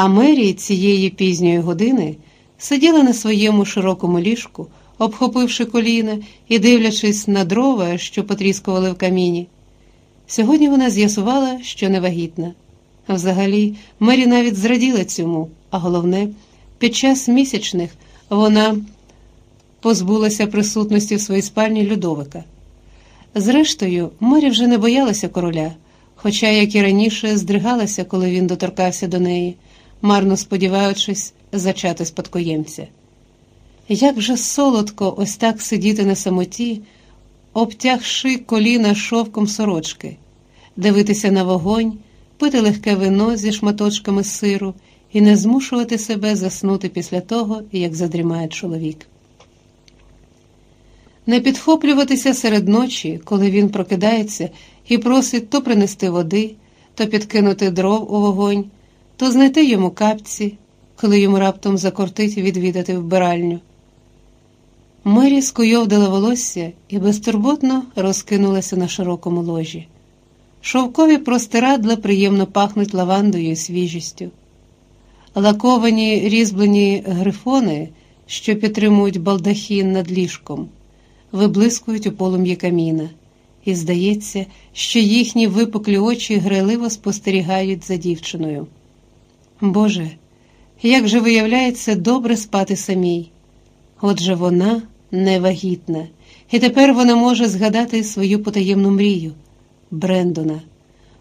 А Мері цієї пізньої години сиділа на своєму широкому ліжку, обхопивши коліна і дивлячись на дрова, що потріскували в каміні. Сьогодні вона з'ясувала, що не вагітна. Взагалі, Мері навіть зраділа цьому, а головне, під час місячних вона позбулася присутності в своїй спальні Людовика. Зрештою, Мері вже не боялася короля, хоча, як і раніше, здригалася, коли він доторкався до неї, марно сподіваючись зачати спадкоємця. Як же солодко ось так сидіти на самоті, обтягши коліна шовком сорочки, дивитися на вогонь, пити легке вино зі шматочками сиру і не змушувати себе заснути після того, як задрімає чоловік. Не підхоплюватися серед ночі, коли він прокидається і просить то принести води, то підкинути дров у вогонь, то знайти йому капці, коли йому раптом закортить відвідати вбиральню. Мері скуйовдила волосся і безтурботно розкинулася на широкому ложі. Шовкові простирадла приємно пахнуть лавандою і свіжістю. Лаковані різьблені грифони, що підтримують балдахін над ліжком, виблискують у полум'ї каміна, і здається, що їхні випуклі очі грайливо спостерігають за дівчиною. Боже, як же виявляється добре спати самій. Отже, вона невагітна, і тепер вона може згадати свою потаємну мрію Брендона.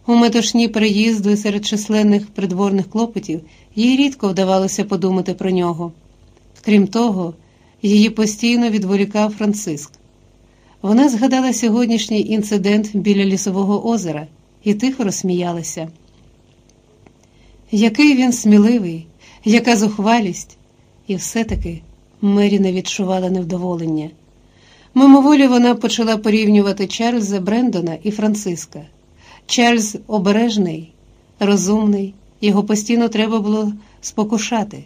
У метушні переїзду серед численних придворних клопотів їй рідко вдавалося подумати про нього. Крім того, її постійно відволікав Франциск. Вона згадала сьогоднішній інцидент біля лісового озера і тихо розсміялася. Який він сміливий, яка зухвалість, і все-таки Мері не відчувала невдоволення. Мимоволі вона почала порівнювати Чарльза Брендона і Франциска. Чарльз обережний, розумний, його постійно треба було спокушати.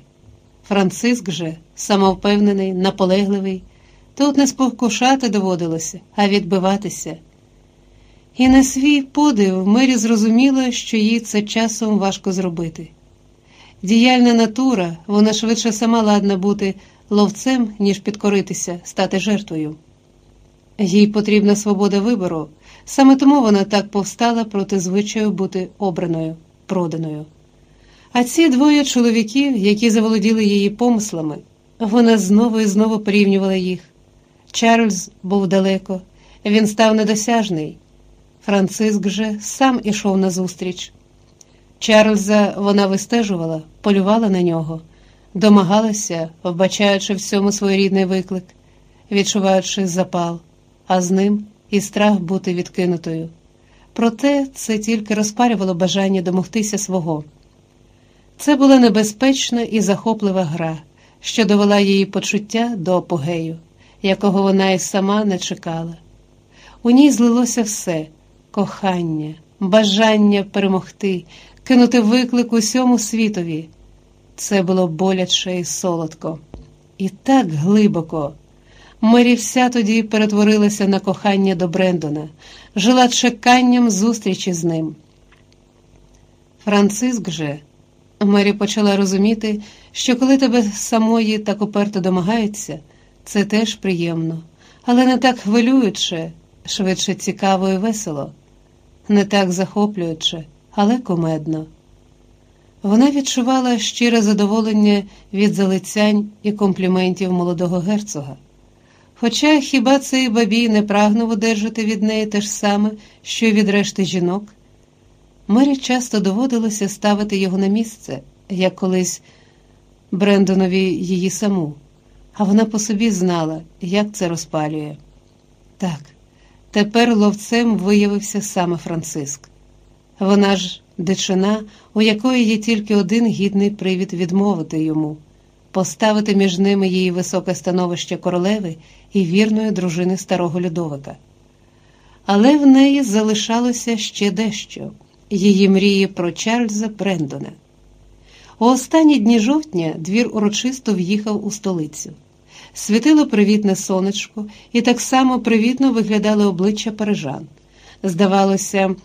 Франциск же самовпевнений, наполегливий. Тут не спокушати доводилося, а відбиватися. І на свій подив Мері зрозуміла, що їй це часом важко зробити. Діяльна натура, вона швидше сама ладна бути ловцем, ніж підкоритися, стати жертвою. Їй потрібна свобода вибору, саме тому вона так повстала проти звичаю бути обраною, проданою. А ці двоє чоловіків, які заволоділи її помислами, вона знову і знову порівнювала їх. Чарльз був далеко, він став недосяжний. Франциск же сам ішов назустріч. Чарльза вона вистежувала, полювала на нього, домагалася, вбачаючи в цьому своєрідний виклик, відчуваючи запал, а з ним і страх бути відкинутою. Проте це тільки розпарювало бажання домогтися свого. Це була небезпечна і захоплива гра, що довела її почуття до апогею, якого вона й сама не чекала. У ній злилося все кохання, бажання перемогти, кинути виклик усьому світові. Це було боляче і солодко, і так глибоко. Мері вся тоді перетворилася на кохання до Брендона, жила чеканням зустрічі з ним. Франциск же, Мері почала розуміти, що коли тебе самої так уперто домагаються, це теж приємно, але не так хвилююче, швидше цікаво і весело, не так захоплююче, але комедно. Вона відчувала щире задоволення від залицянь і компліментів молодого герцога. Хоча хіба цей бабій не прагнув одержати від неї те ж саме, що й від решти жінок, Мері часто доводилося ставити його на місце, як колись Брендонові її саму, а вона по собі знала, як це розпалює. Так, тепер ловцем виявився саме Франциск. Вона ж дичина, у якої є тільки один гідний привід відмовити йому, поставити між ними її високе становище королеви і вірної дружини старого Людовика. Але в неї залишалося ще дещо її мрії про Чарльза Брендона. У останні дні жовтня двір урочисто в'їхав у столицю. Світило привітне сонечко, і так само привітно виглядали обличчя парижан. Здавалося,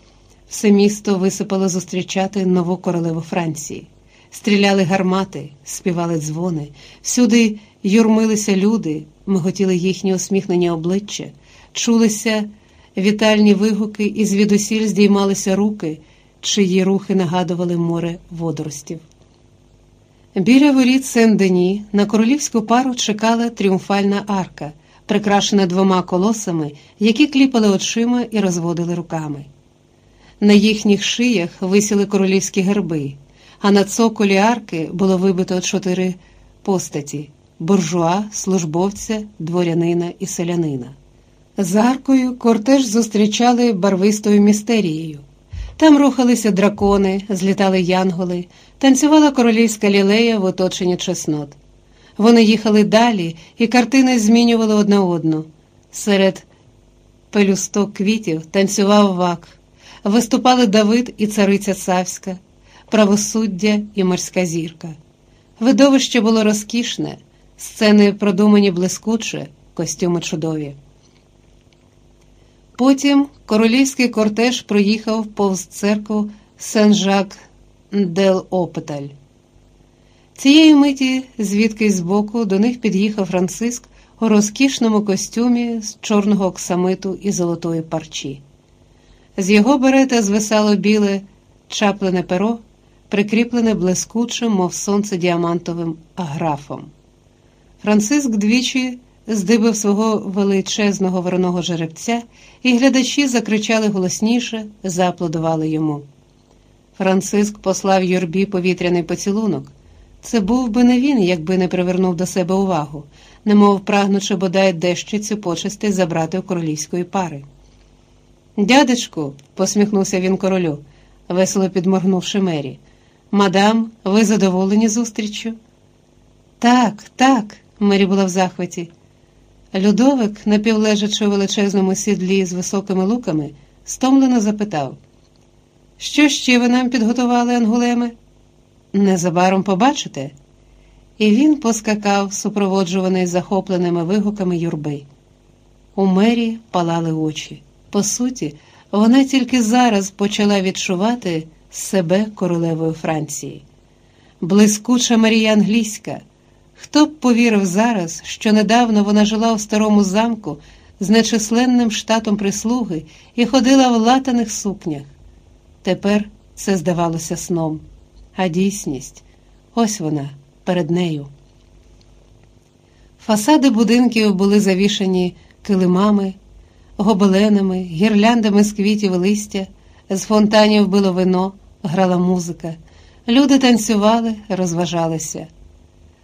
все місто висипало зустрічати нову королеву Франції. стріляли гармати, співали дзвони, всюди юрмилися люди, миготіли їхні усміхнені обличчя, чулися вітальні вигуки, і звідусіль здіймалися руки, чиї рухи нагадували море водоростів. Біля воріт Сен-Дені на королівську пару чекала тріумфальна арка, прикрашена двома колосами, які кліпали очима і розводили руками. На їхніх шиях висіли королівські герби, а на цоколі арки було вибито чотири постаті буржуа, службовця, дворянина і селянина. З аркою кортеж зустрічали барвистою містерією. Там рухалися дракони, злітали янголи, танцювала королівська лілея в оточенні чеснот. Вони їхали далі, і картини змінювали одна одну. Серед пелюсток квітів танцював вак, виступали Давид і цариця Савська, правосуддя і морська зірка. Видовище було розкішне, сцени продумані блискуче, костюми чудові. Потім королівський кортеж проїхав повз церкву Сен-Жак дел Опеталь. Цієї миті, звідки збоку, до них під'їхав Франциск у розкішному костюмі з чорного оксамиту і золотої парчі. З його берета звисало біле чаплене перо, прикріплене блискучим, мов сонце діамантовим аграфом. Франциск двічі здибив свого величезного вороного жеребця, і глядачі закричали голосніше, зааплодували йому. Франциск послав юрбі повітряний поцілунок. Це був би не він, якби не привернув до себе увагу, немов прагнучи бодай дещо цю почести забрати у королівської пари. Дядечку, посміхнувся він королю, весело підморгнувши мері. Мадам, ви задоволені зустріччю? Так, так, Мері була в захваті. Людовик, напівлежачи у величезному сідлі з високими луками, стомлено запитав: Що ще ви нам підготували, ангулеми? Незабаром побачите. І він поскакав, супроводжуваний захопленими вигуками юрби. У мері палали очі. По суті, вона тільки зараз почала відчувати себе королевою Франції. Блискуча Марія Англійська. Хто б повірив зараз, що недавно вона жила у старому замку з нечисленним штатом прислуги і ходила в латаних сукнях? Тепер це здавалося сном, а дійсність ось вона перед нею. Фасади будинків були завішані килимами, гобеленами, гірляндами з квітів листя, з фонтанів било вино, грала музика. Люди танцювали, розважалися.